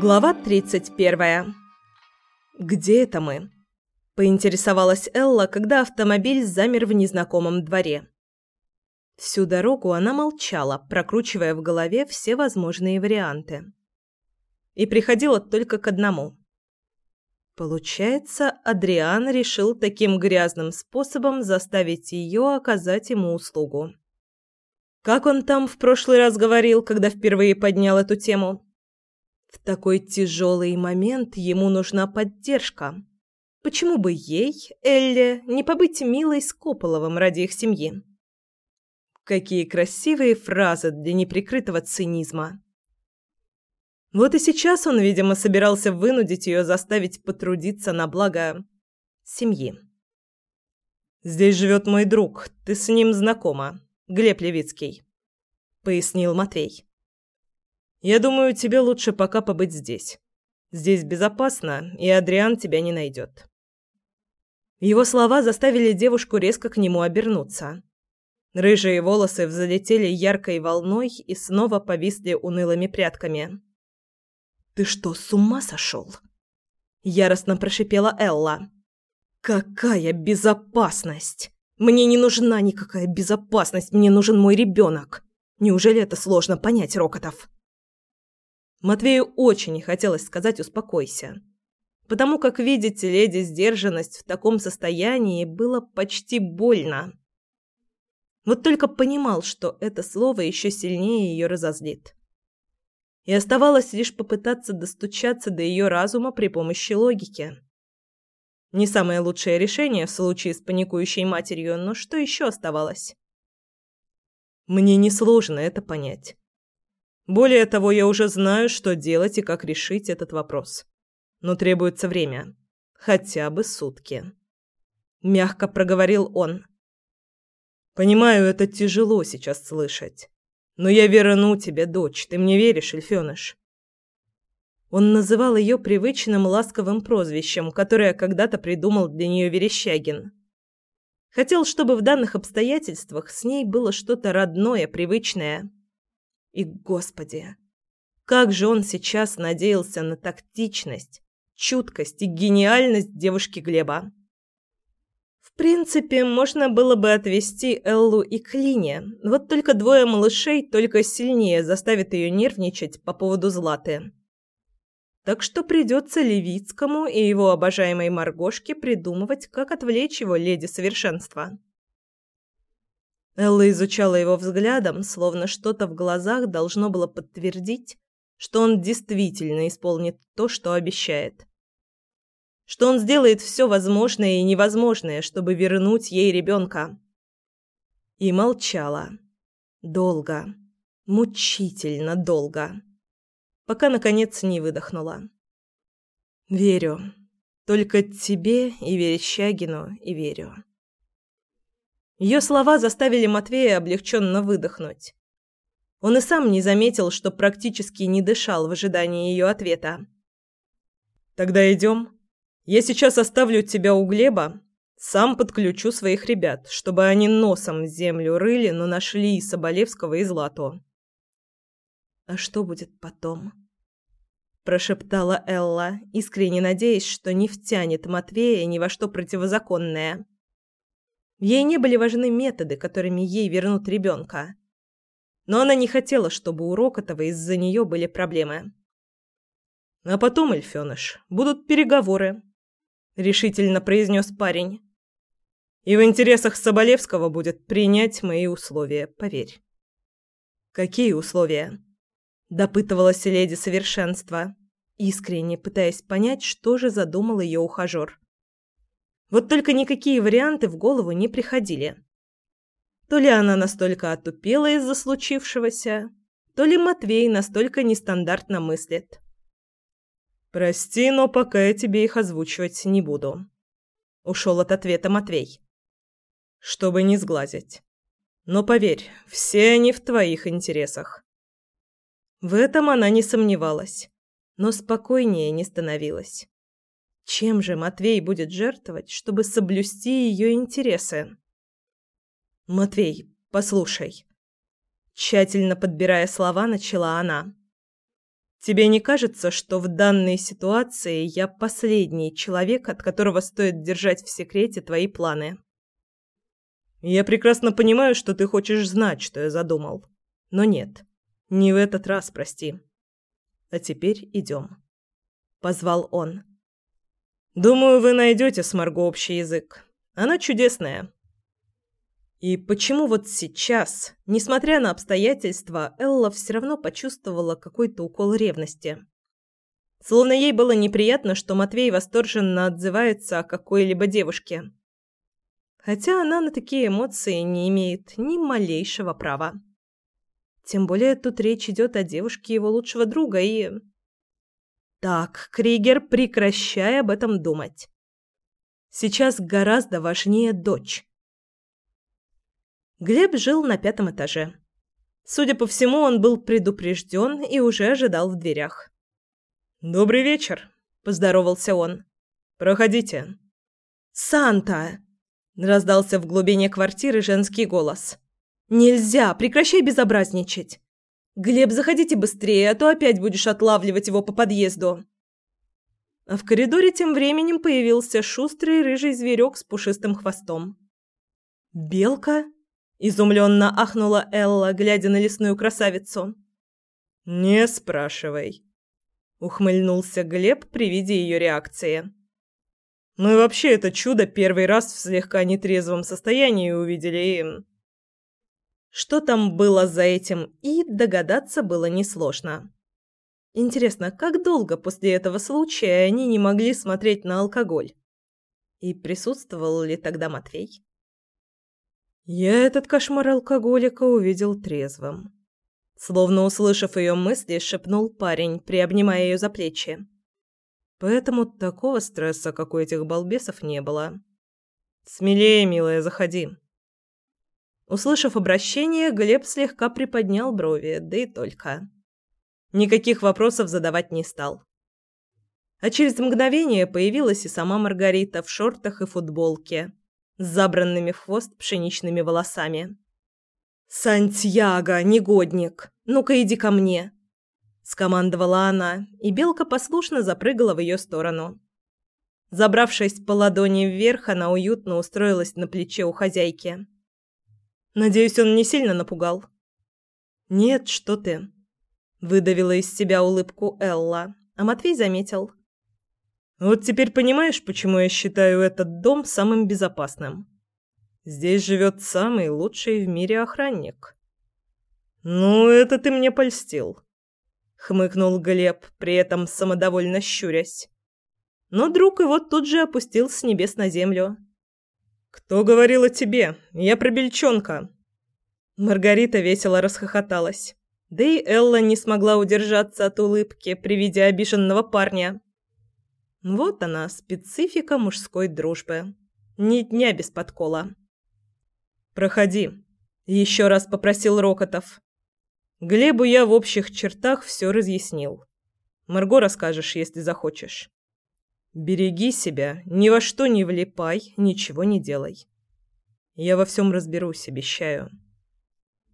Глава 31. «Где это мы?» – поинтересовалась Элла, когда автомобиль замер в незнакомом дворе. Всю дорогу она молчала, прокручивая в голове все возможные варианты. И приходила только к одному. Получается, Адриан решил таким грязным способом заставить ее оказать ему услугу. Как он там в прошлый раз говорил, когда впервые поднял эту тему? В такой тяжелый момент ему нужна поддержка. Почему бы ей, Элле, не побыть милой с Кополовым ради их семьи? Какие красивые фразы для неприкрытого цинизма. Вот и сейчас он, видимо, собирался вынудить ее заставить потрудиться на благо семьи. «Здесь живет мой друг, ты с ним знакома, Глеб Левицкий», — пояснил Матвей. Я думаю, тебе лучше пока побыть здесь. Здесь безопасно, и Адриан тебя не найдет». Его слова заставили девушку резко к нему обернуться. Рыжие волосы взлетели яркой волной и снова повисли унылыми прядками. «Ты что, с ума сошел?» Яростно прошипела Элла. «Какая безопасность? Мне не нужна никакая безопасность, мне нужен мой ребенок. Неужели это сложно понять, Рокотов?» Матвею очень не хотелось сказать «успокойся», потому как видеть леди сдержанность в таком состоянии было почти больно. Вот только понимал, что это слово еще сильнее ее разозлит. И оставалось лишь попытаться достучаться до ее разума при помощи логики. Не самое лучшее решение в случае с паникующей матерью, но что еще оставалось? Мне несложно это понять. Более того, я уже знаю, что делать и как решить этот вопрос. Но требуется время. Хотя бы сутки. Мягко проговорил он. Понимаю, это тяжело сейчас слышать. Но я верну тебе, дочь. Ты мне веришь, Эльфёныш? Он называл ее привычным ласковым прозвищем, которое когда-то придумал для нее Верещагин. Хотел, чтобы в данных обстоятельствах с ней было что-то родное, привычное. И, господи, как же он сейчас надеялся на тактичность, чуткость и гениальность девушки Глеба. Принципе, можно было бы отвести Эллу и к вот только двое малышей только сильнее заставят ее нервничать по поводу Златы. Так что придется Левицкому и его обожаемой Маргошке придумывать, как отвлечь его леди совершенства. Элла изучала его взглядом, словно что-то в глазах должно было подтвердить, что он действительно исполнит то, что обещает. Что он сделает все возможное и невозможное, чтобы вернуть ей ребенка. И молчала. Долго. Мучительно долго. Пока, наконец, не выдохнула. «Верю. Только тебе и Верещагину и верю». Ее слова заставили Матвея облегченно выдохнуть. Он и сам не заметил, что практически не дышал в ожидании ее ответа. «Тогда идем. Я сейчас оставлю тебя у Глеба. Сам подключу своих ребят, чтобы они носом землю рыли, но нашли и Соболевского, и Злату». «А что будет потом?» прошептала Элла, искренне надеясь, что не втянет Матвея ни во что противозаконное. Ей не были важны методы, которыми ей вернут ребенка. Но она не хотела, чтобы у Рокотова из-за нее были проблемы. «А потом, Эльфёныш, будут переговоры», — решительно произнес парень. «И в интересах Соболевского будет принять мои условия, поверь». «Какие условия?» — допытывалась леди совершенства, искренне пытаясь понять, что же задумал ее ухажер. Вот только никакие варианты в голову не приходили. То ли она настолько отупела из-за случившегося, то ли Матвей настолько нестандартно мыслит. «Прости, но пока я тебе их озвучивать не буду», — ушел от ответа Матвей. «Чтобы не сглазить. Но поверь, все они в твоих интересах». В этом она не сомневалась, но спокойнее не становилась. Чем же Матвей будет жертвовать, чтобы соблюсти ее интересы? «Матвей, послушай». Тщательно подбирая слова, начала она. «Тебе не кажется, что в данной ситуации я последний человек, от которого стоит держать в секрете твои планы?» «Я прекрасно понимаю, что ты хочешь знать, что я задумал. Но нет, не в этот раз, прости. А теперь идем», — позвал он. «Думаю, вы найдете с Марго общий язык. Она чудесная, и почему вот сейчас, несмотря на обстоятельства, Элла все равно почувствовала какой-то укол ревности? Словно ей было неприятно, что Матвей восторженно отзывается о какой-либо девушке. Хотя она на такие эмоции не имеет ни малейшего права. Тем более тут речь идет о девушке его лучшего друга и... Так, Кригер, прекращай об этом думать. Сейчас гораздо важнее дочь. Глеб жил на пятом этаже. Судя по всему, он был предупрежден и уже ожидал в дверях. «Добрый вечер», – поздоровался он. «Проходите». «Санта!» – раздался в глубине квартиры женский голос. «Нельзя! Прекращай безобразничать! Глеб, заходите быстрее, а то опять будешь отлавливать его по подъезду!» А в коридоре тем временем появился шустрый рыжий зверек с пушистым хвостом. «Белка?» Изумленно ахнула Элла, глядя на лесную красавицу. Не спрашивай, ухмыльнулся Глеб при виде ее реакции. Мы вообще это чудо первый раз в слегка нетрезвом состоянии увидели и что там было за этим, и догадаться было несложно. Интересно, как долго после этого случая они не могли смотреть на алкоголь? И присутствовал ли тогда Матвей? Я этот кошмар алкоголика увидел трезвым. Словно услышав ее мысли, шепнул парень, приобнимая ее за плечи. Поэтому такого стресса, как у этих балбесов, не было. «Смелее, милая, заходи». Услышав обращение, Глеб слегка приподнял брови, да и только. Никаких вопросов задавать не стал. А через мгновение появилась и сама Маргарита в шортах и футболке, с забранными в хвост пшеничными волосами. «Сантьяго, негодник! Ну-ка иди ко мне!» Скомандовала она, и белка послушно запрыгала в ее сторону. Забравшись по ладони вверх, она уютно устроилась на плече у хозяйки. «Надеюсь, он не сильно напугал?» «Нет, что ты!» Выдавила из себя улыбку Элла, а Матвей заметил. Вот теперь понимаешь, почему я считаю этот дом самым безопасным? Здесь живет самый лучший в мире охранник. Ну, это ты мне польстил, хмыкнул Глеб, при этом самодовольно щурясь. Но друг его тут же опустил с небес на землю. Кто говорил о тебе? Я про бельчонка. Маргарита весело расхохоталась. Да и Элла не смогла удержаться от улыбки при виде обиженного парня. Вот она, специфика мужской дружбы. Ни дня без подкола. «Проходи», — еще раз попросил Рокотов. Глебу я в общих чертах все разъяснил. Марго расскажешь, если захочешь. Береги себя, ни во что не влипай, ничего не делай. Я во всем разберусь, обещаю.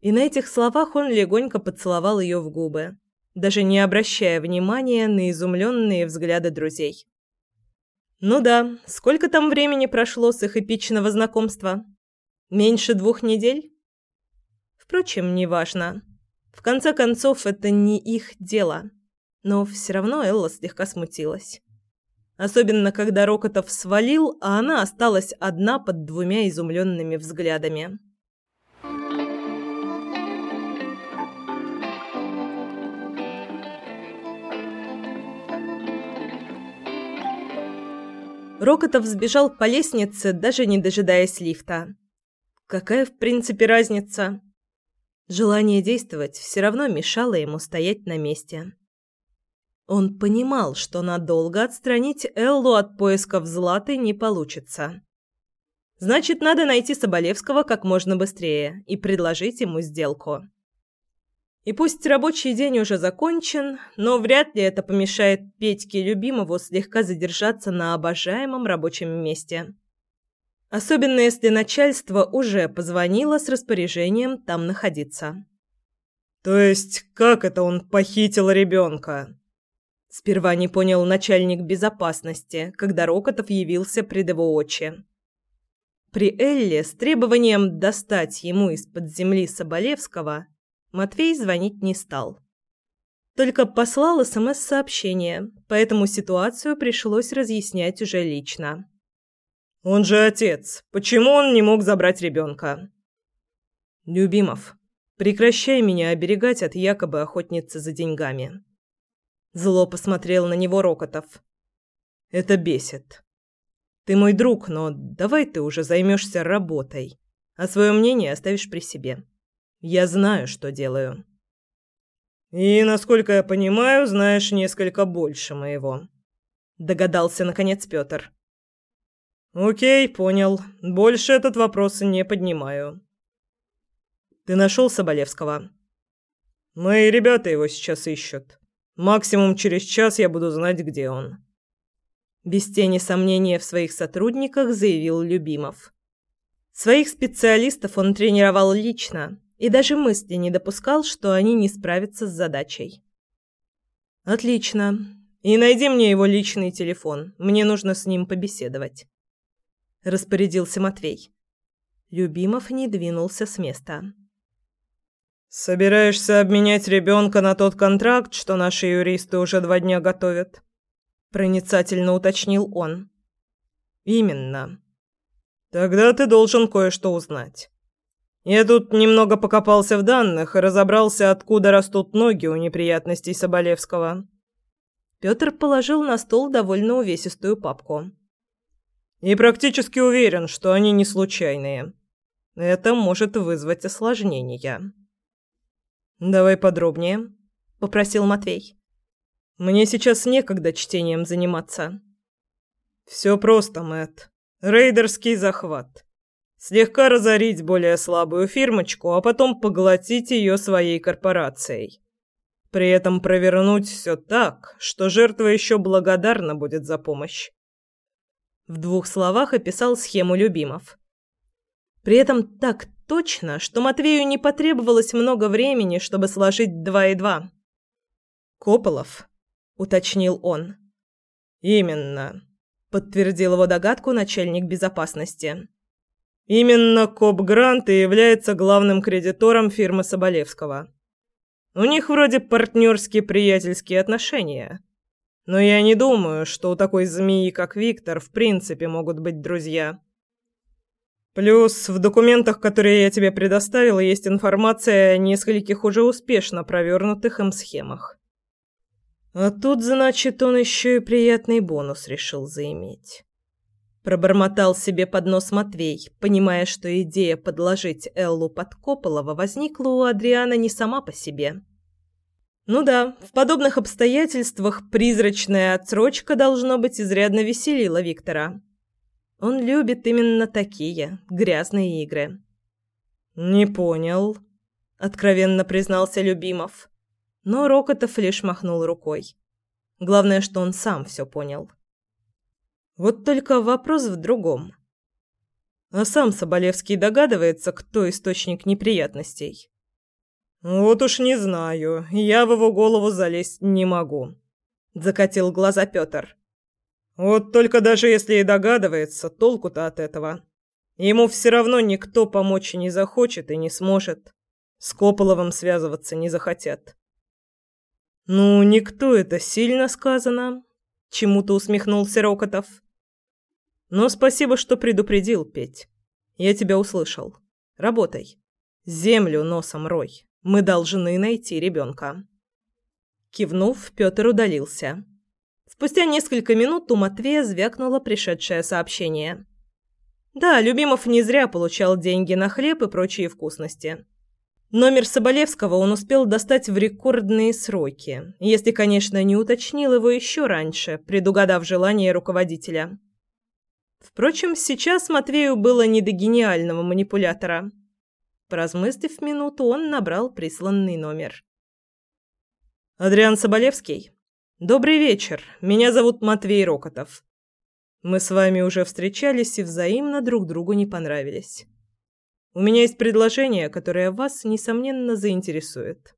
И на этих словах он легонько поцеловал ее в губы даже не обращая внимания на изумленные взгляды друзей. Ну да, сколько там времени прошло с их эпичного знакомства? Меньше двух недель? Впрочем, неважно. В конце концов, это не их дело. Но все равно Элла слегка смутилась. Особенно, когда Рокотов свалил, а она осталась одна под двумя изумленными взглядами. Рокотов сбежал по лестнице, даже не дожидаясь лифта. Какая, в принципе, разница? Желание действовать все равно мешало ему стоять на месте. Он понимал, что надолго отстранить Эллу от поисков Златы не получится. Значит, надо найти Соболевского как можно быстрее и предложить ему сделку. И пусть рабочий день уже закончен, но вряд ли это помешает Петьке любимому слегка задержаться на обожаемом рабочем месте. Особенно если начальство уже позвонило с распоряжением там находиться. «То есть как это он похитил ребенка?» Сперва не понял начальник безопасности, когда Рокотов явился пред его очи. При Элле с требованием достать ему из-под земли Соболевского Матвей звонить не стал. Только послал СМС-сообщение, поэтому ситуацию пришлось разъяснять уже лично. «Он же отец. Почему он не мог забрать ребенка?» «Любимов, прекращай меня оберегать от якобы охотницы за деньгами». Зло посмотрел на него Рокотов. «Это бесит. Ты мой друг, но давай ты уже займешься работой, а свое мнение оставишь при себе. Я знаю, что делаю. И, насколько я понимаю, знаешь несколько больше моего. Догадался наконец Пётр. Окей, понял. Больше этот вопрос не поднимаю. Ты нашел Соболевского? Мои ребята его сейчас ищут. Максимум через час я буду знать, где он без тени сомнения в своих сотрудниках заявил Любимов. Своих специалистов он тренировал лично и даже мысли не допускал, что они не справятся с задачей. Отлично. И найди мне его личный телефон. Мне нужно с ним побеседовать, распорядился Матвей. Любимов не двинулся с места. Собираешься обменять ребенка на тот контракт, что наши юристы уже два дня готовят? проницательно уточнил он. Именно. Тогда ты должен кое-что узнать. Я тут немного покопался в данных и разобрался, откуда растут ноги у неприятностей Соболевского. Пётр положил на стол довольно увесистую папку. И практически уверен, что они не случайные. Это может вызвать осложнения. Давай подробнее, попросил Матвей. Мне сейчас некогда чтением заниматься. Все просто, Мэт. Рейдерский захват. Слегка разорить более слабую фирмочку, а потом поглотить ее своей корпорацией. При этом провернуть все так, что жертва еще благодарна будет за помощь. В двух словах описал схему любимов. При этом так точно, что Матвею не потребовалось много времени, чтобы сложить два и два. Кополов уточнил он. Именно, подтвердил его догадку начальник безопасности. Именно Коп Грант и является главным кредитором фирмы Соболевского. У них вроде партнерские приятельские отношения. Но я не думаю, что у такой змеи, как Виктор, в принципе могут быть друзья. Плюс в документах, которые я тебе предоставила, есть информация о нескольких уже успешно провернутых им схемах. А тут, значит, он еще и приятный бонус решил заиметь. Пробормотал себе под нос Матвей, понимая, что идея подложить Эллу под Кополова возникла у Адриана не сама по себе. Ну да, в подобных обстоятельствах призрачная отсрочка должно быть изрядно веселила Виктора. Он любит именно такие грязные игры. «Не понял», — откровенно признался Любимов. Но Рокотов лишь махнул рукой. Главное, что он сам все понял. Вот только вопрос в другом. А сам Соболевский догадывается, кто источник неприятностей? Вот уж не знаю, я в его голову залезть не могу, закатил глаза Пётр. Вот только даже если и догадывается, толку-то от этого. Ему все равно никто помочь не захочет и не сможет. С Кополовым связываться не захотят. «Ну, никто это сильно сказано», — чему-то усмехнулся Рокотов. «Но спасибо, что предупредил, Петь. Я тебя услышал. Работай. Землю носом рой. Мы должны найти ребенка». Кивнув, Петр удалился. Спустя несколько минут у Матвея звякнуло пришедшее сообщение. Да, Любимов не зря получал деньги на хлеб и прочие вкусности. Номер Соболевского он успел достать в рекордные сроки, если, конечно, не уточнил его еще раньше, предугадав желание руководителя. Впрочем, сейчас Матвею было не до гениального манипулятора. Поразмыслив минуту, он набрал присланный номер. Адриан Соболевский? Добрый вечер. Меня зовут Матвей Рокотов. Мы с вами уже встречались и взаимно друг другу не понравились. У меня есть предложение, которое вас, несомненно, заинтересует.